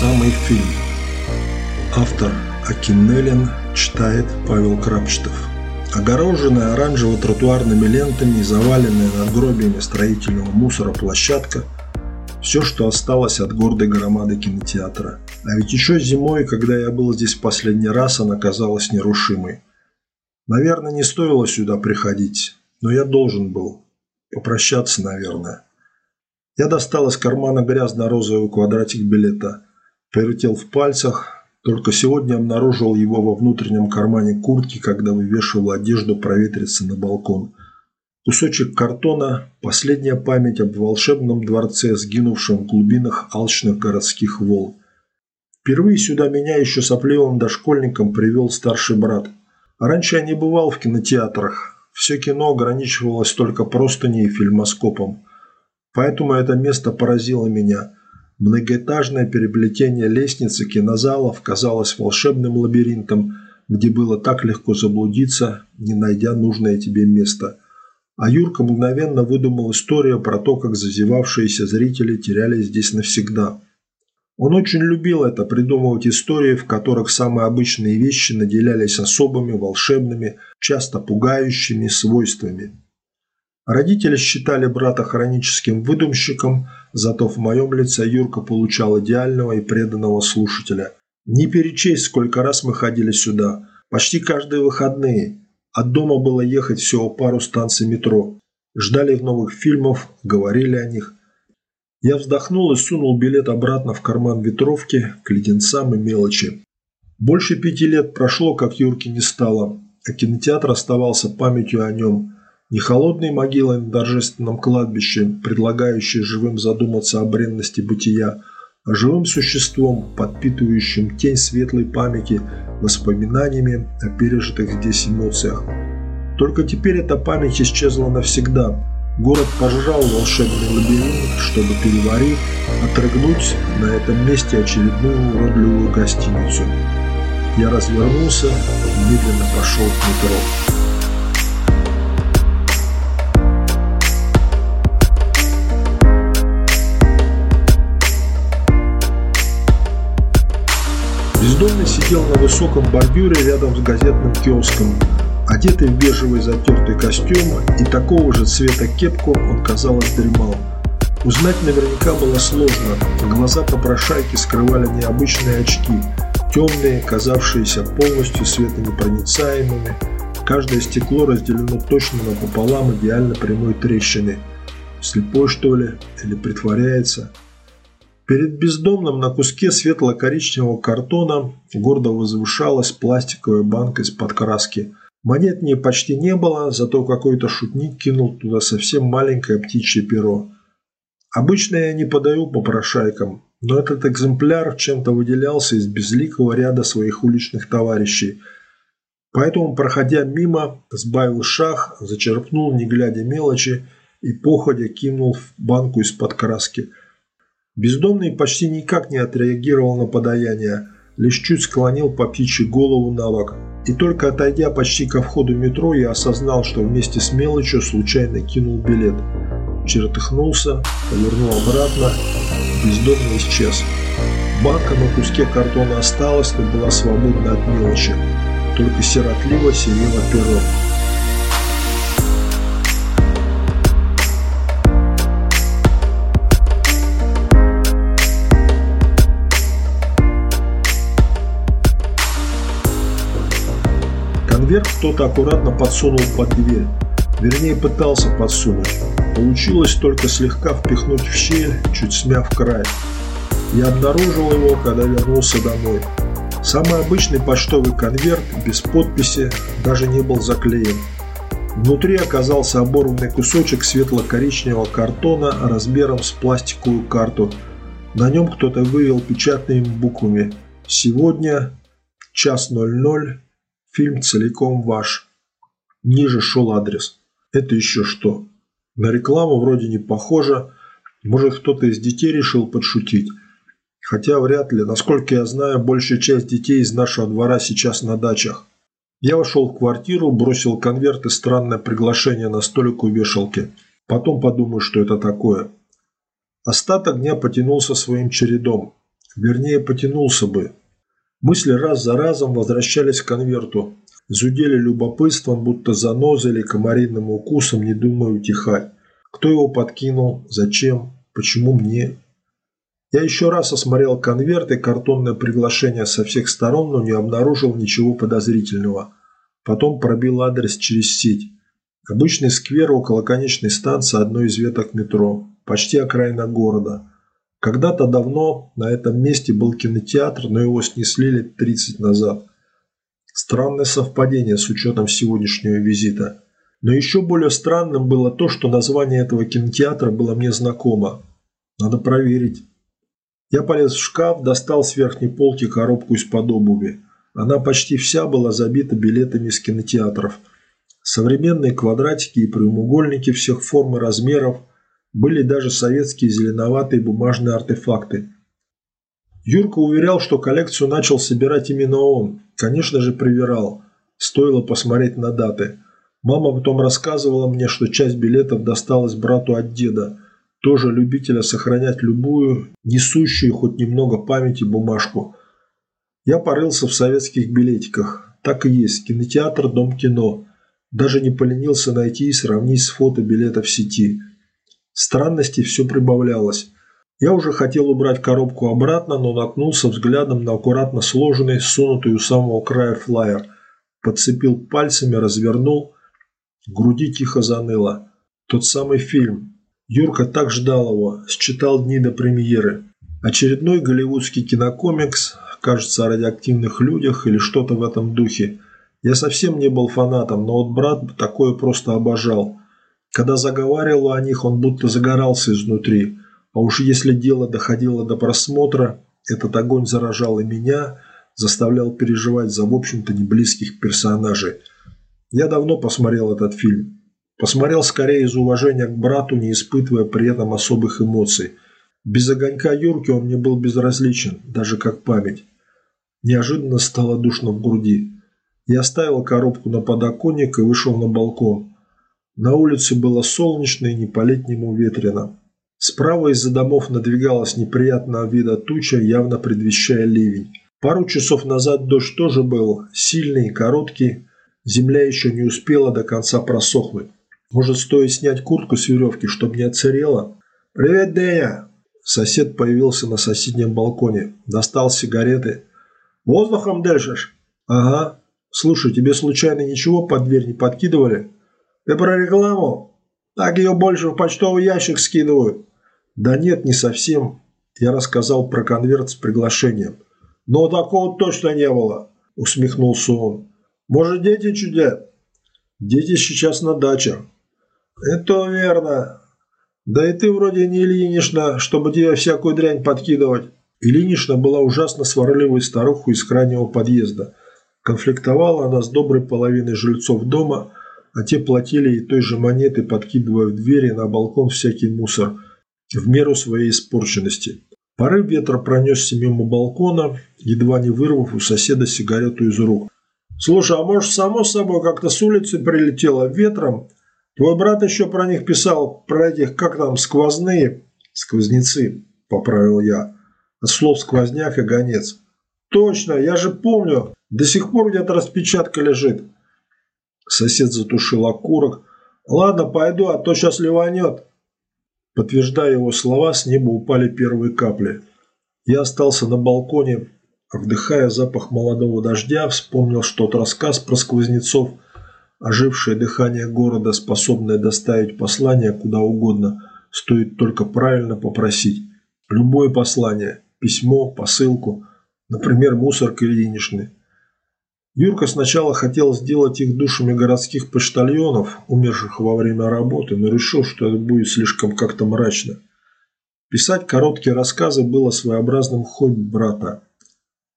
самый фильм. Автор Акинелин читает Павел Крапчетов. Огороженная оранжево-тротуарными лентами и заваленная надгробиями строительного мусора площадка – все, что осталось от гордой громады кинотеатра. А ведь еще зимой, когда я был здесь последний раз, она казалась нерушимой. Наверное, не стоило сюда приходить, но я должен был. Попрощаться, наверное. Я достал из кармана грязно-розовый квадратик билета, повертел в пальцах, только сегодня обнаружил его во внутреннем кармане куртки, когда вывешивал одежду проветриться на балкон. Кусочек картона – последняя память об волшебном дворце, сгинувшем в глубинах алчных городских волн. Впервые сюда меня еще сопливым дошкольником привел старший брат. раньше я не бывал в кинотеатрах. Все кино ограничивалось только простыней и фильмоскопом. Поэтому это место поразило меня. Многоэтажное переплетение лестницы кинозалов казалось волшебным лабиринтом, где было так легко заблудиться, не найдя нужное тебе место. А Юрка мгновенно выдумал историю про то, как зазевавшиеся зрители терялись здесь навсегда. Он очень любил это, придумывать истории, в которых самые обычные вещи наделялись особыми, волшебными, часто пугающими свойствами. Родители считали брата хроническим выдумщиком, зато в моем лице Юрка получал идеального и преданного слушателя. Не перечесть, сколько раз мы ходили сюда. Почти каждые выходные. От дома было ехать всего пару станций метро. Ждали новых фильмов, говорили о них. Я вздохнул и сунул билет обратно в карман ветровки к леденцам и мелочи. Больше пяти лет прошло, как Юрки не стало, а кинотеатр оставался памятью о нем – не холодной могилой на торжественном кладбище, предлагающей живым задуматься о бренности бытия, а живым существом, подпитывающим тень светлой памяти воспоминаниями о пережитых здесь эмоциях. Только теперь эта память исчезла навсегда. Город пожрал волшебный лабиринт, чтобы, переварив, отрыгнуть на этом месте очередную уродливую гостиницу. Я развернулся и медленно пошел к метро. Бездомный сидел на высоком бордюре рядом с газетным киоском. Одетый в бежевый затертый костюм и такого же цвета кепку, он, казалось, дремал. Узнать наверняка было сложно. Глаза попрошайки скрывали необычные очки, темные, казавшиеся полностью светонепроницаемыми. Каждое стекло разделено точно напополам идеально прямой трещины. Слепой, что ли? Или притворяется? Перед бездомным на куске светло-коричневого картона гордо возвышалась пластиковая банка из-под краски. Монет в ней почти не было, зато какой-то шутник кинул туда совсем маленькое птичье перо. Обычно я не подаю попрошайкам, но этот экземпляр чем-то выделялся из безликого ряда своих уличных товарищей. Поэтому, проходя мимо, сбавил шаг, зачерпнул, не глядя мелочи, и походя кинул в банку из-под краски – Бездомный почти никак не отреагировал на подаяние, лишь чуть склонил по птичьи голову на бок. И только отойдя почти ко входу метро, я осознал, что вместе с мелочью случайно кинул билет. Чертыхнулся, повернул обратно, бездомный исчез. Банка на куске картона осталась, но была свободна от мелочи. Только сиротливо серело перо. Конверт кто-то аккуратно подсунул под дверь. Вернее, пытался подсунуть. Получилось только слегка впихнуть в щель, чуть смяв край. Я обнаружил его, когда вернулся домой. Самый обычный почтовый конверт, без подписи, даже не был заклеен. Внутри оказался оборванный кусочек светло-коричневого картона размером с пластиковую карту. На нем кто-то вывел печатными буквами «Сегодня, час 00, Фильм целиком ваш. Ниже шел адрес. Это еще что? На рекламу вроде не похоже. Может, кто-то из детей решил подшутить. Хотя вряд ли. Насколько я знаю, большая часть детей из нашего двора сейчас на дачах. Я вошел в квартиру, бросил конверт и странное приглашение на столик у вешалки. Потом подумаю, что это такое. Остаток дня потянулся своим чередом. Вернее, потянулся бы. Мысли раз за разом возвращались к конверту. Зудели любопытством, будто занозой или комариным укусом, не думая утихать. Кто его подкинул? Зачем? Почему мне? Я еще раз осмотрел конверт и картонное приглашение со всех сторон, но не обнаружил ничего подозрительного. Потом пробил адрес через сеть. Обычный сквер около конечной станции одной из веток метро. Почти окраина города. Когда-то давно на этом месте был кинотеатр, но его снесли лет 30 назад. Странное совпадение с учетом сегодняшнего визита. Но еще более странным было то, что название этого кинотеатра было мне знакомо. Надо проверить. Я полез в шкаф, достал с верхней полки коробку из-под обуви. Она почти вся была забита билетами из кинотеатров. Современные квадратики и прямоугольники всех форм и размеров. Были даже советские зеленоватые бумажные артефакты. Юрка уверял, что коллекцию начал собирать именно он. Конечно же, привирал. Стоило посмотреть на даты. Мама потом рассказывала мне, что часть билетов досталась брату от деда – тоже любителя сохранять любую, несущую хоть немного памяти бумажку. Я порылся в советских билетиках. Так и есть. Кинотеатр, дом кино. Даже не поленился найти и сравнить с фото билета в сети. Странностей все прибавлялось. Я уже хотел убрать коробку обратно, но наткнулся взглядом на аккуратно сложенный, сунутый у самого края флаер. Подцепил пальцами, развернул. Груди тихо заныло. Тот самый фильм, Юрка так ждал его, считал дни до премьеры. Очередной голливудский кинокомикс, кажется, о радиоактивных людях или что-то в этом духе. Я совсем не был фанатом, но вот брат такое просто обожал. Когда заговаривал о них, он будто загорался изнутри. А уж если дело доходило до просмотра, этот огонь заражал и меня, заставлял переживать за, в общем-то, неблизких персонажей. Я давно посмотрел этот фильм. Посмотрел скорее из уважения к брату, не испытывая при этом особых эмоций. Без огонька Юрки он мне был безразличен, даже как память. Неожиданно стало душно в груди. Я оставил коробку на подоконник и вышел на балкон. На улице было солнечно и не по-летнему ветрено. Справа из-за домов надвигалась неприятного вида туча, явно предвещая ливень. Пару часов назад дождь тоже был, сильный и короткий. Земля еще не успела до конца просохнуть. Может, стоит снять куртку с веревки, чтобы не отсырела? «Привет, Дэня!» Сосед появился на соседнем балконе. Достал сигареты. «Воздухом дышишь?» «Ага. Слушай, тебе случайно ничего под дверь не подкидывали?» «Ты про рекламу? Так ее больше в почтовый ящик скидывают». «Да нет, не совсем». Я рассказал про конверт с приглашением. «Но такого точно не было», усмехнулся он. «Может, дети чудят?» «Дети сейчас на даче. «Это верно. Да и ты вроде не Ильинична, чтобы тебе всякую дрянь подкидывать». Ильинична была ужасно сварливой старухой из крайнего подъезда. Конфликтовала она с доброй половиной жильцов дома, а те платили ей той же монеты, подкидывая в двери на балкон всякий мусор в меру своей испорченности. Порыв ветра пронесся мимо балкона, едва не вырвав у соседа сигарету из рук. «Слушай, а может, само собой как-то с улицы прилетело ветром?» Твой брат еще про них писал, про этих, как там, сквозные, сквозняцы, поправил я. От слов сквозняк и гонец. Точно, я же помню, до сих пор где-то распечатка лежит. Сосед затушил окурок. Ладно, пойду, а то сейчас ливанет. Подтверждая его слова, с неба упали первые капли. Я остался на балконе, вдыхая запах молодого дождя, вспомнил что-то рассказ про сквознецов – Ожившее дыхание города, способное доставить послание куда угодно, стоит только правильно попросить. Любое послание, письмо, посылку, например, мусорка или денежный. Юрка сначала хотел сделать их душами городских почтальонов, умерших во время работы, но решил, что это будет слишком как-то мрачно. Писать короткие рассказы было своеобразным хобби брата.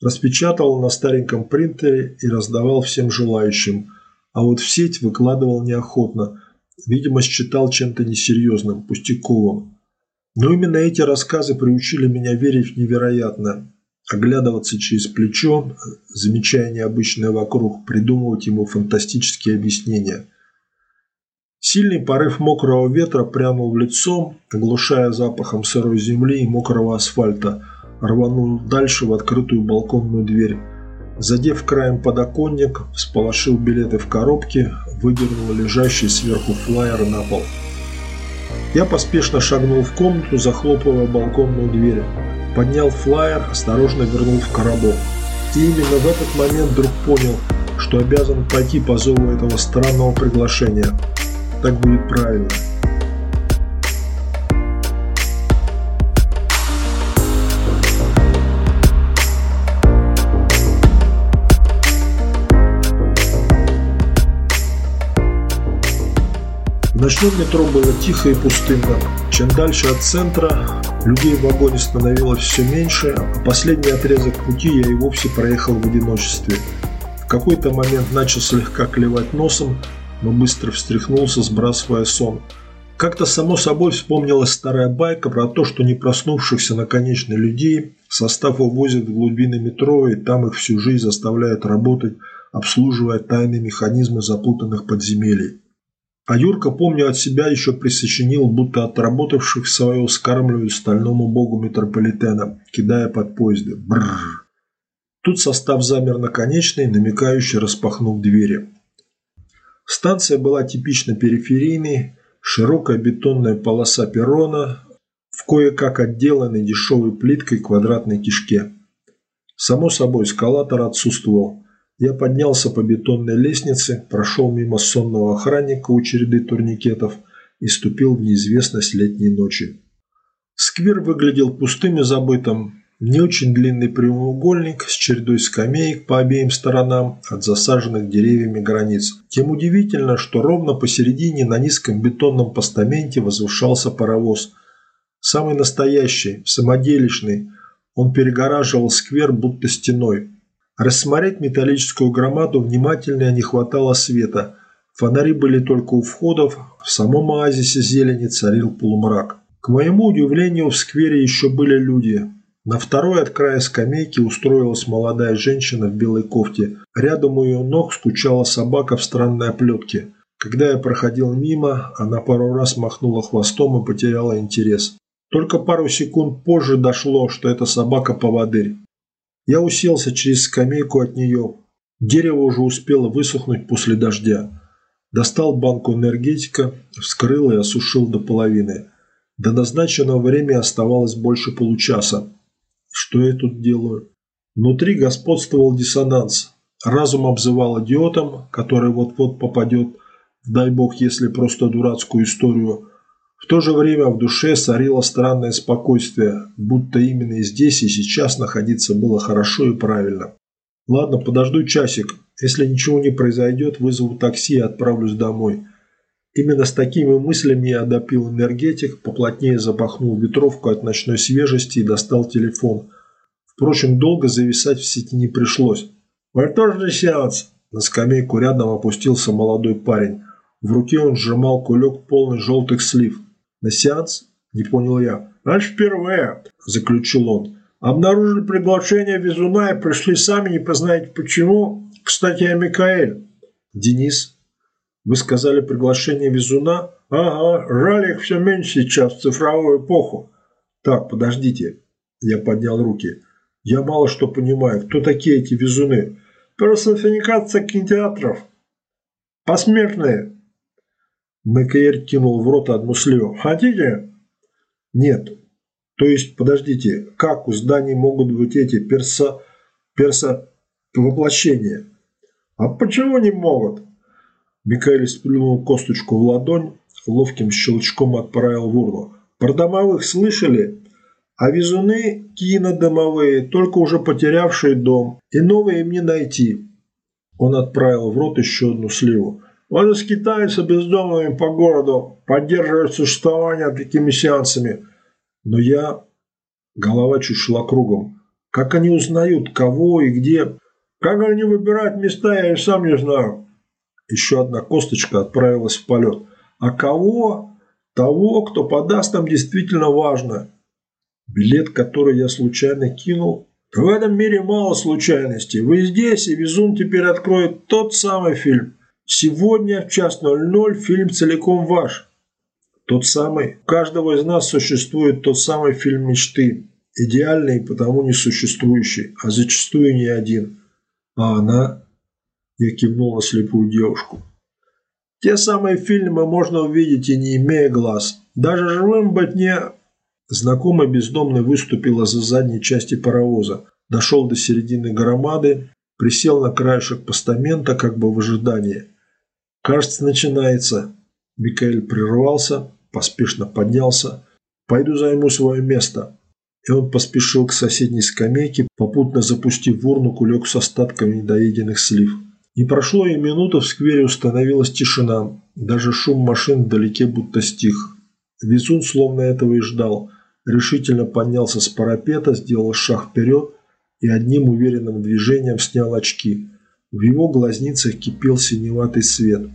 Распечатал на стареньком принтере и раздавал всем желающим – а вот в сеть выкладывал неохотно, видимо, считал чем-то несерьезным, пустяковым. Но именно эти рассказы приучили меня верить в невероятное, оглядываться через плечо, замечая необычное вокруг, придумывать ему фантастические объяснения. Сильный порыв мокрого ветра прянул в лицо, оглушая запахом сырой земли и мокрого асфальта, рванул дальше в открытую балконную дверь. Задев краем подоконник, всполошил билеты в коробке, выдернул лежащий сверху флайер на пол. Я поспешно шагнул в комнату, захлопывая балконную дверь. Поднял флайер, осторожно вернул в коробок. И именно в этот момент вдруг понял, что обязан пойти по зову этого странного приглашения. Так будет правильно. В ночном метро было тихо и пустынно. Чем дальше от центра, людей в вагоне становилось все меньше, а последний отрезок пути я и вовсе проехал в одиночестве. В какой-то момент начал слегка клевать носом, но быстро встряхнулся, сбрасывая сон. Как-то само собой вспомнилась старая байка про то, что не проснувшихся наконечно людей состав увозят в глубины метро и там их всю жизнь заставляют работать, обслуживая тайные механизмы запутанных подземелий. А Юрка, помню от себя, еще присочинил, будто отработавших свое скармливают стальному богу метрополитена, кидая под поезды. Бррр. Тут состав замер наконечный, намекающий распахнув двери. Станция была типично периферийной, широкая бетонная полоса перрона в кое-как отделанной дешевой плиткой квадратной кишке. Само собой, эскалатор отсутствовал. Я поднялся по бетонной лестнице, прошел мимо сонного охранника у череды турникетов и ступил в неизвестность летней ночи. Сквер выглядел пустым и забытым. Не очень длинный прямоугольник с чередой скамеек по обеим сторонам от засаженных деревьями границ. Тем удивительно, что ровно посередине на низком бетонном постаменте возвышался паровоз. Самый настоящий, самоделишный. Он перегораживал сквер будто стеной. Рассмотреть металлическую громаду внимательно не хватало света. Фонари были только у входов, в самом оазисе зелени царил полумрак. К моему удивлению, в сквере еще были люди. На второй от края скамейки устроилась молодая женщина в белой кофте. Рядом у ее ног скучала собака в странной оплетке. Когда я проходил мимо, она пару раз махнула хвостом и потеряла интерес. Только пару секунд позже дошло, что это собака-поводырь. Я уселся через скамейку от нее. Дерево уже успело высохнуть после дождя. Достал банку энергетика, вскрыл и осушил до половины. До назначенного времени оставалось больше получаса. Что я тут делаю? Внутри господствовал диссонанс. Разум обзывал идиотом, который вот-вот попадет, дай бог, если просто дурацкую историю, в то же время в душе царило странное спокойствие, будто именно здесь и сейчас находиться было хорошо и правильно. Ладно, подожду часик. Если ничего не произойдет, вызову такси и отправлюсь домой. Именно с такими мыслями я допил энергетик, поплотнее запахнул ветровку от ночной свежести и достал телефон. Впрочем, долго зависать в сети не пришлось. «Вольтажный сеанс!» На скамейку рядом опустился молодой парень. В руке он сжимал кулек полный желтых слив. На сеанс? Не понял я. Значит, впервые, заключил он. Обнаружили приглашение везуна и пришли сами, не познаете почему. Кстати, я Микаэль. Денис. Вы сказали приглашение везуна? Ага, жаль их все меньше сейчас, в цифровую эпоху. Так, подождите. Я поднял руки. Я мало что понимаю. Кто такие эти везуны? Персонификация кинотеатров. Посмертные. МКР кинул в рот одну сливу. «Хотите?» «Нет». «То есть, подождите, как у зданий могут быть эти перса... перса... воплощения?» «А почему не могут?» Микаэль сплюнул косточку в ладонь, ловким щелчком отправил в урну. «Про домовых слышали?» А везуны кинодомовые, только уже потерявшие дом, и новые им не найти. Он отправил в рот еще одну сливу. Он из бездомными по городу поддерживает существование такими сеансами. Но я... Голова чуть шла кругом. Как они узнают, кого и где? Как они выбирают места, я и сам не знаю. Еще одна косточка отправилась в полет. А кого? Того, кто подаст нам действительно важно. Билет, который я случайно кинул. В этом мире мало случайностей. Вы здесь, и Везун теперь откроет тот самый фильм – Сегодня в час 00 фильм целиком ваш. Тот самый. У каждого из нас существует тот самый фильм мечты. Идеальный потому несуществующий, а зачастую не один. А она? Я кивнул на слепую девушку. Те самые фильмы можно увидеть и не имея глаз. Даже живым быть не... Знакомый бездомный выступил из-за задней части паровоза, дошел до середины громады, присел на краешек постамента, как бы в ожидании. «Кажется, начинается». Микаэль прервался, поспешно поднялся. «Пойду займу свое место». И он поспешил к соседней скамейке, попутно запустив в урну кулек с остатками недоеденных слив. Не прошло и минуты, в сквере установилась тишина. Даже шум машин вдалеке будто стих. Везун словно этого и ждал. Решительно поднялся с парапета, сделал шаг вперед и одним уверенным движением снял очки. В его глазницах кипел синеватый свет.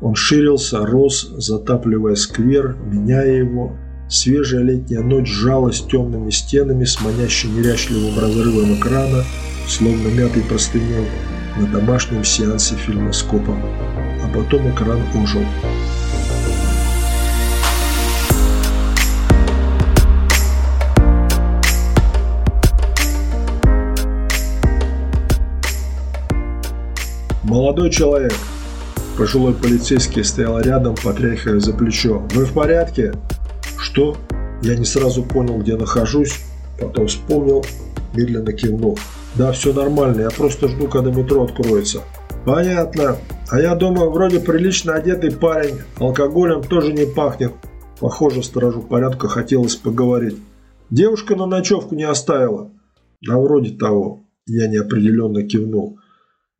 Он ширился, рос, затапливая сквер, меняя его. Свежая летняя ночь сжалась темными стенами с манящим неряшливым разрывом экрана, словно мятой простыней на домашнем сеансе фильмоскопа. А потом экран ожил. «Молодой человек!» Пожилой полицейский стоял рядом, потряхивая за плечо. «Вы в порядке?» «Что?» Я не сразу понял, где нахожусь, потом вспомнил, медленно кивнул. «Да, все нормально, я просто жду, когда метро откроется». «Понятно. А я думаю, вроде прилично одетый парень, алкоголем тоже не пахнет». Похоже, стражу порядка хотелось поговорить. «Девушка на ночевку не оставила?» «Да вроде того». Я неопределенно кивнул.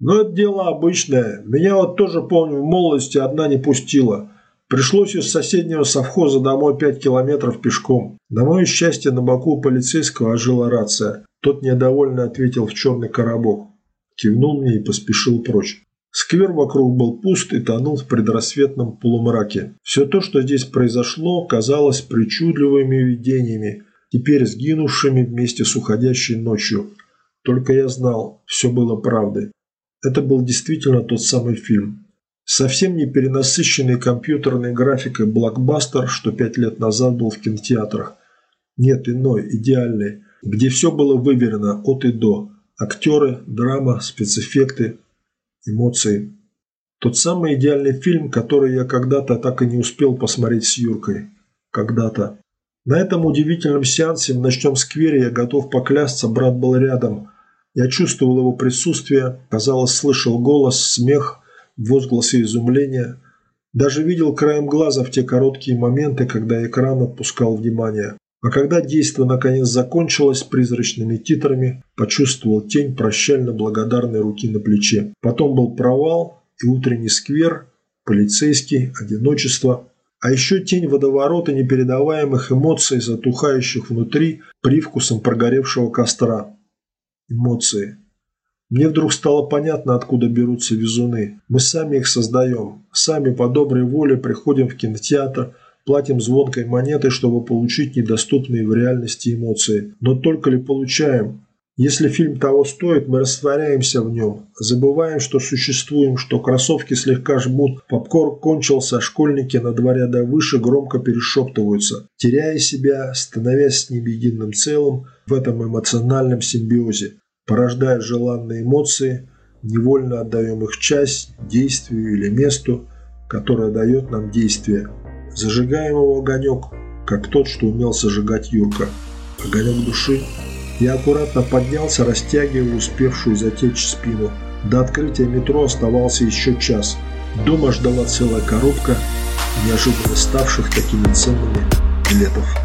Но это дело обычное. Меня вот тоже, помню, в молодости одна не пустила. Пришлось из соседнего совхоза домой пять километров пешком. На мое счастье, на боку полицейского ожила рация. Тот недовольно ответил в черный коробок. Кивнул мне и поспешил прочь. Сквер вокруг был пуст и тонул в предрассветном полумраке. Все то, что здесь произошло, казалось причудливыми видениями, теперь сгинувшими вместе с уходящей ночью. Только я знал, все было правдой. Это был действительно тот самый фильм. Совсем не перенасыщенный компьютерной графикой блокбастер, что пять лет назад был в кинотеатрах. Нет, иной, идеальный, где все было выверено от и до. Актеры, драма, спецэффекты, эмоции. Тот самый идеальный фильм, который я когда-то так и не успел посмотреть с Юркой. Когда-то. На этом удивительном сеансе в ночном сквере я готов поклясться, брат был рядом – я чувствовал его присутствие, казалось, слышал голос, смех, возгласы изумления. Даже видел краем глаза в те короткие моменты, когда экран отпускал внимание. А когда действо наконец закончилось призрачными титрами, почувствовал тень прощально благодарной руки на плече. Потом был провал и утренний сквер, полицейский, одиночество, а еще тень водоворота непередаваемых эмоций, затухающих внутри привкусом прогоревшего костра эмоции. Мне вдруг стало понятно, откуда берутся везуны. Мы сами их создаем. Сами по доброй воле приходим в кинотеатр, платим звонкой монетой, чтобы получить недоступные в реальности эмоции. Но только ли получаем? Если фильм того стоит, мы растворяемся в нем, забываем, что существуем, что кроссовки слегка жмут, попкорн кончился, школьники на два ряда выше громко перешептываются, теряя себя, становясь с ним единым целым в этом эмоциональном симбиозе порождая желанные эмоции, невольно отдаем их часть действию или месту, которое дает нам действие. Зажигаем его огонек, как тот, что умел зажигать Юрка. Огонек души. Я аккуратно поднялся, растягивая успевшую затечь спину. До открытия метро оставался еще час. Дома ждала целая коробка неожиданно ставших такими ценными билетов.